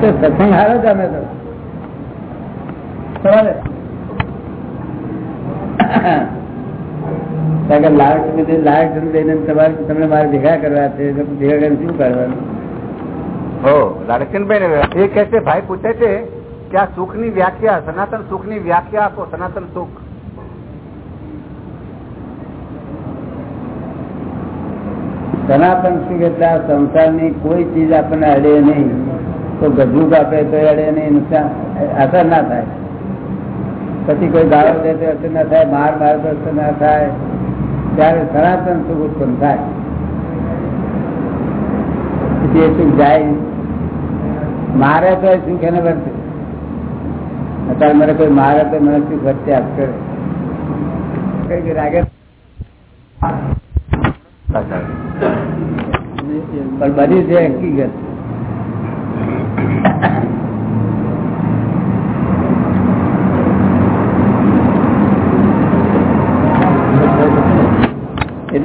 તો સત્સંગ હારો જ અમે તો. સવારે. કારણ કે લાખ સુધી લાખ તમારે તમને મારે ભેગા કરવા છે ભેગા કરીને શું કરવાનું? હો લાડકનભાઈ એ કે છે ભાઈ પૂછે છે કે આ સુખની વ્યાખ્યા સનાતન સુખની વ્યાખ્યા આપો સનાતન સુખ. સનાતન સુખ એટલે આ સંસારની કોઈ ચીજ આપણને અડે નહીં. તો ગજુક કાપે તો અડે નહીં નુકસાન અસર ના થાય. પછી કોઈ ગાળો દે તો અસર ના થાય માર મારે તો અસર ના થાય. ત્યારે સનાતન સુખ ઉત્પન્ન થાય. પછી સુખ જાય મારે તો એ સુખ એને વર્તે. અત્યારે મને કોઈ મારે તો મને સુખ વર્તે આપશે કઈ રાગે? પણ બધી છે હકીકત.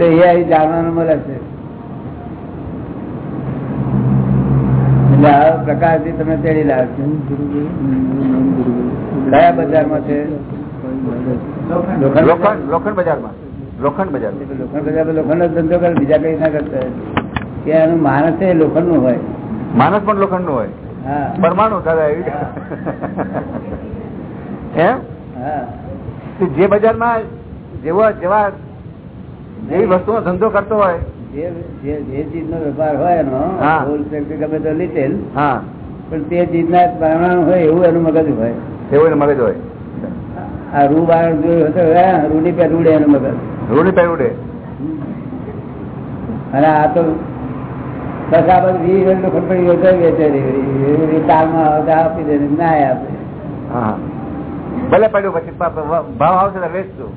એટલે એ અહીં જાણવાનું મળે છે. એટલે આ પ્રકારથી તમે તેડી લાવશો કયા બજારમાં છે? લોખંડ લોખંડ બજારમાં. લોખંડ બજાર. લોખંડ બજાર લોખંડ ધંધો કરે બીજા કઈ ના કરતા કે એનું માણસ છે લોખંડનું હોય. માણસ પણ લોખંડનું હોય. હા. પરમાણુ દાદા એવી. એમ? હા. જે બજારમાં જેવા જેવા જેવી વસ્તુનો ધંધો કરતો હોય. જે જે નો ચીજનો વેપાર હોય એનો હોલસેલ કે ગમે તો લીધેલ હા. પણ તે ચીજના પરમાણુ હોય એવું એનું મગજ હોય. એવું એનું મગજ હોય. આ રૂ બાર જોયું હતો રૂડી પે રૂડે એનું મગજ. રૂડી પે રૂડે અને આ તો બસ આ બધું વીસ વર્ષ લોખંડ પડી ગયો તો વેચે રહી. એ તાલમાં આવતા આપી દે ના આપે. હા. ભલે પડ્યું પછી ભાવ આવશે તો વેચશું.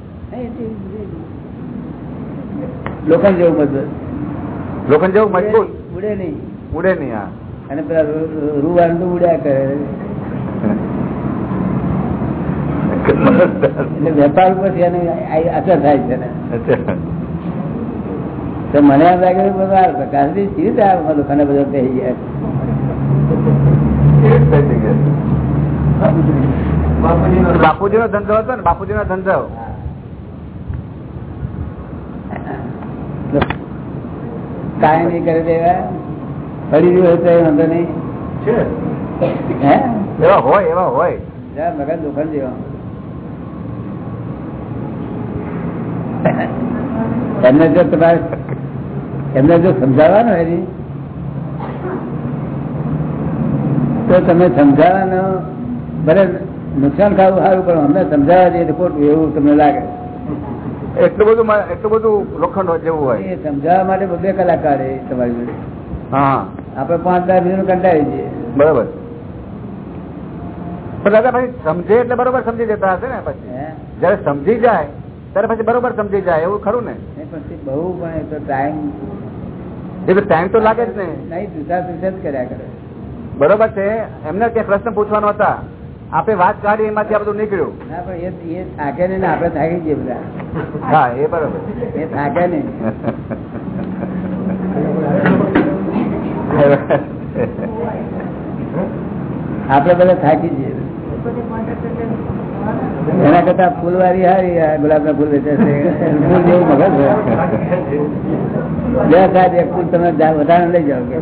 લોખંડ જેવું મજબૂત લોખંડ જેવું મજબૂત? ઉડે નહીં. ઉડે નહીં હા. અને પેલા રૂ- રૂ વાળું તો ઉડ્યા કરે. એટલે વેપાર ઉપર અસર થાય છે ને. મને એમ લાગે બધા પ્રકાશથી કેવી રીતે આ બધા થઈ ગયા બાપુજી નો ધંધો હતો ને બાપુજી નો. ધંધો કાંઈ નહીં કરી દેવા પડી રહ્યું હોય તો વાંધો નહીં. હે? એવા હોય એવા હોય. જા મગજ દુકાન જેવા. એમને જો તમારે એમને જો સમજાવવાનું હોય ને તો તમે સમજાવવાનો ભલે નુકસાન ખાવું સારું પણ અમને સમજાવવા જઈએ તો ખોટું એવું તમને લાગે. એટલું બધું એટલું બધું લોખંડ જેવું હોય. એ સમજાવવા માટે બે કલાકાર એ તમારી જોડે. હા આપણે પાંચ દસ મિનિટ કંટાળી જઈએ. બરોબર. પણ દાદા પછી સમજે એટલે બરોબર સમજી જતા હશે ને પછી. જયારે સમજી જાય ત્યારે પછી બરોબર સમજી જાય એવું ખરું ને? પછી બહુ પણ એ તો ટાઈમ એ તો ટાઈમ તો લાગે જ ને. નહીં જુદા જુદા જ કર્યા કરે. બરોબર છે. એમને ક્યાંક પ્રશ્ન પૂછવાનો હતા. આપે વાત કાઢી એમાંથી આ બધું નીકળ્યું. ના પણ એ થાકે ને આપણે થાકી જઈએ બધા. હા એ બરોબર. એ થાકે નહીં. આપડે બધા થાકી જઈએ. એના કરતા ફૂલવાળી હારી ગુલાબ ગુલાબના ફૂલ વેચે ફૂલ જેવું મગજ બે સાહેબ એક ફૂલ તમે વધારે લઈ જાઓ કે.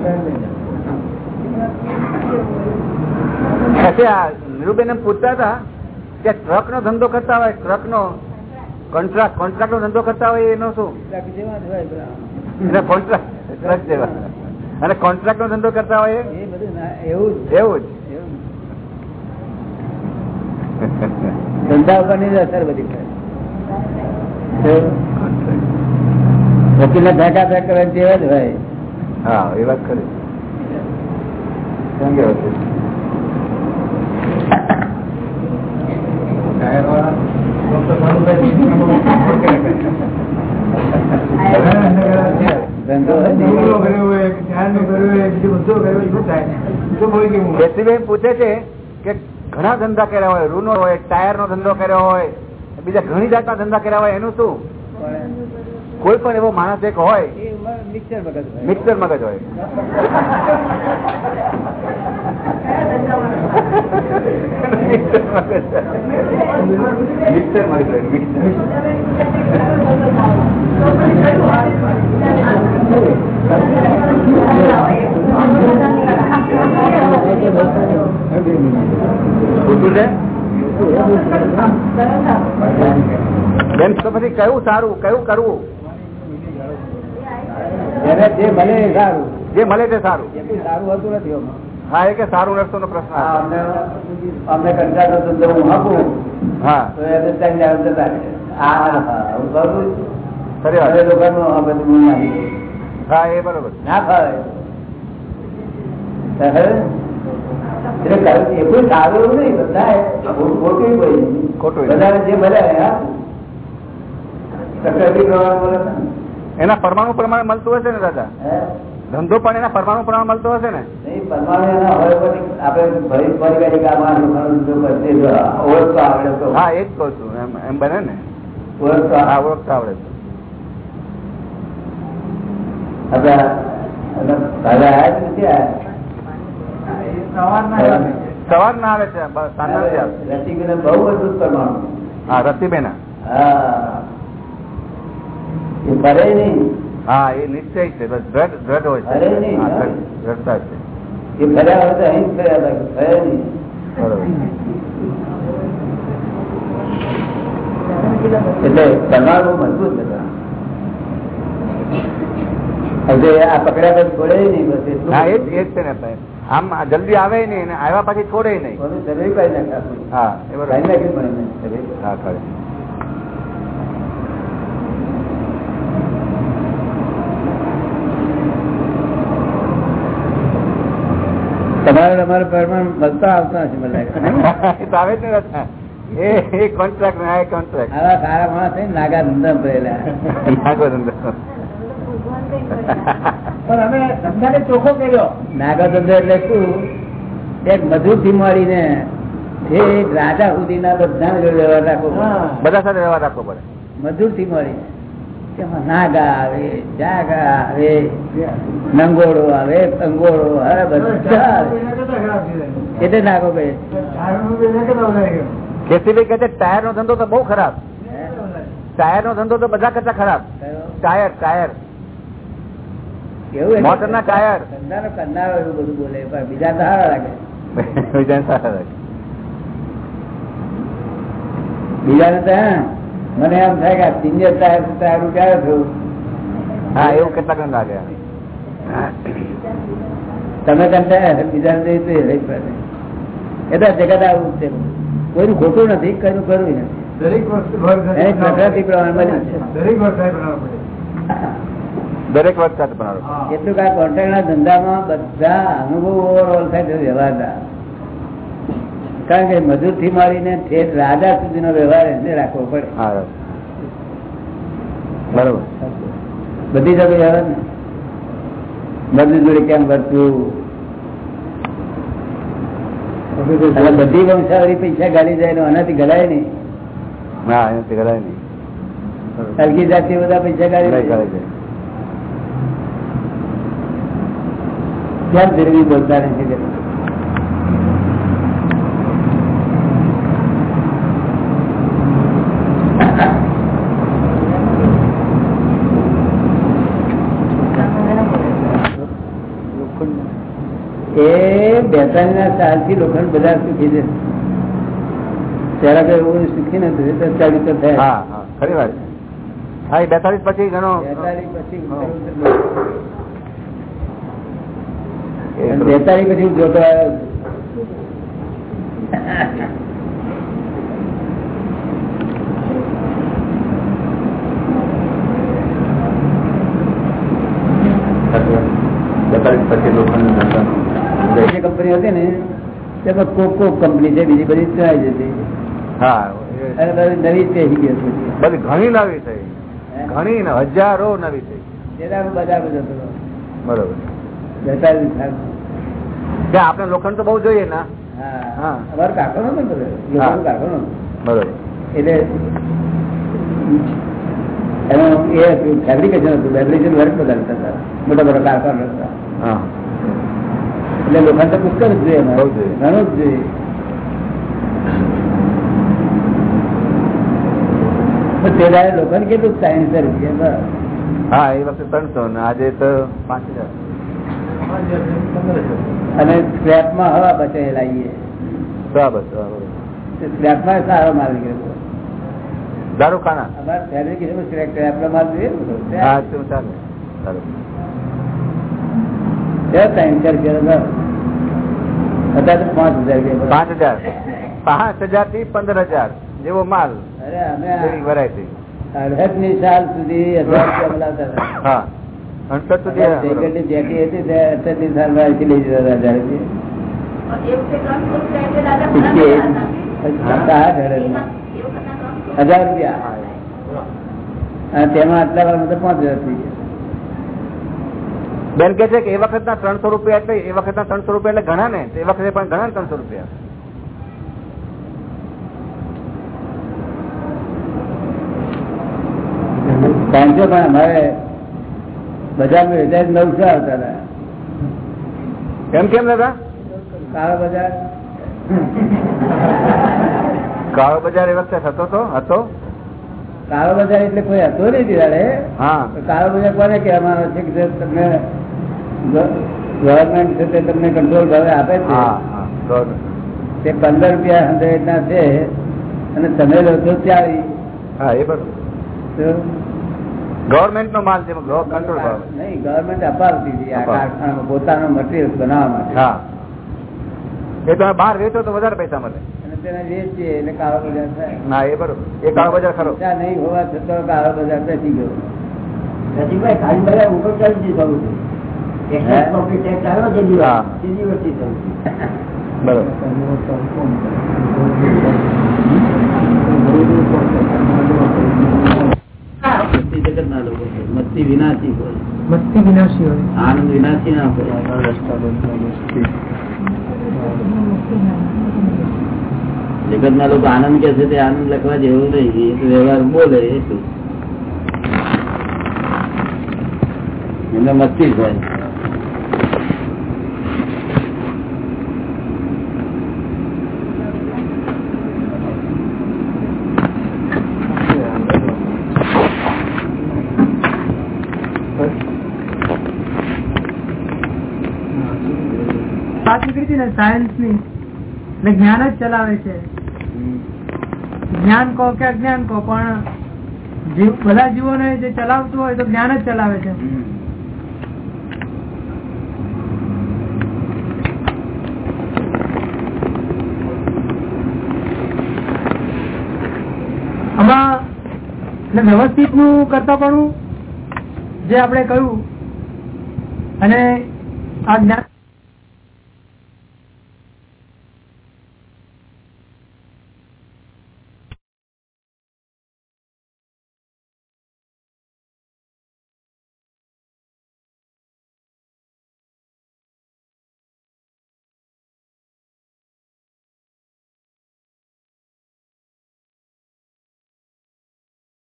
નીરુબેન એમ પૂછતા હતા કે ટ્રક નો ધંધો કરતા હોય ટ્રક નો કોન્ટ્રાક્ટ કોન્ટ્રાક્ટ નો ધંધો કરતા હોય એનો શું? ટ્રક જેવા અને કોન્ટ્રાક્ટ નો ધંધો કરતા હોય એવું જ. એવું જ. ધંધા ઉપર અસર બધી વકીલ ને ભેગા ભેગ કરે જેવા જ હોય. હા એ વાત ખરી સમજ્યો છે. ધંધો હોય ને કેશુભાઈ પૂછે છે કે ઘણા ધંધા કર્યા હોય, રૂનો હોય ટાયર નો ધંધો કર્યો હોય, બીજા ઘણી જાતના ધંધા કર્યા હોય, એનું શું? કોઈ પણ એવો માણસ એક હોય મિક્સર મગજ મિક્સર મગજ હોય. મિક્સર મગજ મિક્સર મિક્સર. બેન તો પછી કયું સારું કયું કરવું જે મળે સારું જે મળે તે સારું સારું હતું નથી. હા એ કે સારું નડતું નો પ્રશ્ન અમને કંટાળો ધંધો હું આપું. હા. તો એને ત્રણ દાડા જતા હા, હું. લોકોનું આ બધું હું એ બરોબર. ના ફાવે એટલે કોઈ સારું એવું નહીં બધા ખોટું કોઈ ખોટું. બધાને જે ને. એના પરમાણુ પ્રમાણે મળતું હશે ને દાદા? ધંધો પણ એના પરમાણુ પ્રમાણ મળતો હશે ને? કરી હા એ જ કઉ છું. એમ એમ બને ને? ઓળખતા ઓળખતા આવડે છે? સવાર ના આવે છે. રસીબેન બહુ બધું કરવાનું હા રસીબેન હા. એ ભરે નહીં. હા એ નિશ્ચય છે. દ્રઢ દ્રઢ હોય છે. દ્રઢતા છે. એ ફર્યા હોય તો અહીં ફર્યા બરોબર. એટલે મજબૂત હતા આમ જલ્દી આવે નઈ આવ્યા પછી છોડે નહીં. હા એ બરોબર કાઢી નાખ્યું પણ એને શરીર. હા ખરે તમારે તમારે પરમાણુ બનતા આવતા. [LAUGHS] એ ને. એ કોન્ટ્રાક્ટ આવા સારા માણસ નાગા ધંધા પડેલા [LAUGHS] નાગો ધંધો પણ અમે ધંધાને ચોખ્ખો કર્યો. નાગા ધંધો એટલે શું? એક મજૂરથી મળીને એ રાજા સુધીના બધા જોડે વ્યવહાર રાખવો બધા સાથે વ્યવહાર રાખવો પડે. મજૂરથી મળી તેમાં નાગા આવે જાગા આવે નંગોડો આવે કંગોળો આવે બધા એટલે નાગો કહે કેસીભાઈ કહે ટાયર નો ધંધો તો બહુ ખરાબ. ટાયર નો ધંધો તો બધા કરતા ખરાબ. Tyre tyre. કેવું મોટરના ટાયર. કરનારો એવું બધું બોલે પણ બીજા સારા લાગે. બીજા સારા લાગે. હા, મને એમ થાય કે આ સિનિયર સાહેબ ટાયર ક્યારે થયું? હા એવું કેટલા ગણ લાગે? તમે કંટાળ્યા બીજા એટલે જગત આવું છે. કોઈનું ખોટું નથી કોઈનું કરવું નથી. દરેક વસ્તુ દરેક વર્ષ બનાવવું પડે. દરેક વર્ષ સાથે બનાવો. કેટલુંક આ કોન્ટ્રાક્ટ ના ધંધામાં બધા અનુભવ ઓવરઓલ થાય છે વ્યવહારના. કારણ કે મજૂરથી મારીને ઠેઠ રાજા સુધીનો વ્યવહાર એને રાખવો પડે. બરોબર. બધી જગ્યાએ આવે ને. બધી જોડે કેમ વર્તવું બધી વંશાવળી પૈસા ગાલી જાય ને આનાથી ગલાય નહીં. હા એનાથી કરાય નહીં. હલકી જાતિ બધા પૈસા ગાલી જાય. ક્યાં છે કેમ ફેરવી બોલતા નથી તે? એ બેતાલીસ ના સાલથી લોખંડ બધા સુખી છે ત્યારે કઈ એવું સુખી નથી તો ચાલી તો હા થયા. હા ખરી વાત. છે. હા એ બેતાલીસ પછી ઘણો બેતાલીસ પછી એ અને બેતાલીસ પછી હું જોતો આવ્યો. બેતાલીસ પછી લોખંડ જે કંપની હતી ને તેમાં કોક કોક કંપની છે બીજી બધી ચલાવી જતી હા નવી થઈ ગઈ બધી ઘણી નવી થઈ. ઘણી હજારો નવી થઈ. બરોબર. આપણે લોખંડ તો બહુ જોઈએ ને. એટલે એનું એ ફેબ્રિકેશન હતું ફેબ્રિકેશન વર્ક બધા મોટા મોટા કારખાના હતા. એટલે લોખંડ તો પુષ્કળ જ જોઈએ. ઘણું જ જોઈએ. તે દાડે લોખંડ કેટલું સાયન્સ હા એ વખતે ત્રણસો ને આજે તો પાંચ હજાર. અને સ્ક્રેપમાં હવા બચાવી લાવીએ બરાબર બરાબર સ્ક્રેપમાં સારો માલ નીકળે દારૂ ખાના અમારે ફેબ્રિકેશન સ્ક્રેપનો માલ જોઈએ. હા તો ચાલે સારું ત્યાં ત્રણ ચાર રૂપિયા બસ. અત્યારે તો પાંચ હજાર પાંચ હજાર. થી પંદર હજાર જેવો માલ અમે એવી ની સાલ સુધી હજાર રૂપિયા તેમાં આટલા વાર મતલબ પાંચ હજાર થઈ ગયા. બેન કે છે કે એ વખત ના ત્રણસો રૂપિયા એટલે એ વખત ના ત્રણસો રૂપિયા એટલે ઘણા ને એ વખતે પણ ઘણા ત્રણસો રૂપિયા. પાંચસો પણ અમારે બજારમાં વેચાય નવસો આવતા હતા. કેમ કેમ દાદા? કાળો બજાર. કાળો બજાર એ વખતે થતો તો હતો? કાળો બજાર એટલે કોઈ હતો નહીં ત્યારે હા. કાળો બજાર કોને કહેવામાં આવે છે કે તમને ગવર્મેન્ટ છે તે તમને કંટ્રોલ ભાવે આપે છે. તે પંદર રૂપિયા હંડ્રેડ ના છે અને તમે લો છો ચાલી હા એ બરોબર. ગવર્મેન્ટ નો માલ છે કંટ્રોલ ભાવ. નહીં ગવર્મેન્ટ અપાવતી હતી આ. કારખાનામાં પોતાનો મટીરિયલ બનાવવા માટે. હા. એ તમે બહાર વેચો તો વધારે પૈસા મળે. તેને વેચીએ એટલે કાળો બજાર થાય. ના એ બરોબર. એ કાળો બજાર ખરો. નહીં હોવા છતાં કાળો બજાર બેસી ગયો. રસિકભાઈ ખાલી બધા ઉપર ચાલી જ થવું છે. એક્સાઇઝ પ્રોપર્ટી ટેક્સ આવ્યો છે. દિવસ હા. તે દિવસથી થયું બરોબર. મસ્તી જગત ના લોકો છે. મસ્તી વિનાશી હોય. મસ્તી વિનાશી હોય. આનંદ વિનાશી ના હોય. જગત ના લોકો આનંદ કે છે તે આનંદ લખવા જેવું નહીં વ્યવહાર બોલે એ એમને મસ્તી થાય. સાયન્સની એટલે જ્ઞાન જ ચલાવે છે. જ્ઞાન કહો કે અજ્ઞાન કહો પણ બધા જીવો ને જે ચલાવતું હોય તો જ્ઞાન જ ચલાવે છે. એટલે વ્યવસ્થિતનું કરતા પણ જે આપણે કહ્યું અને આ જ્ઞાન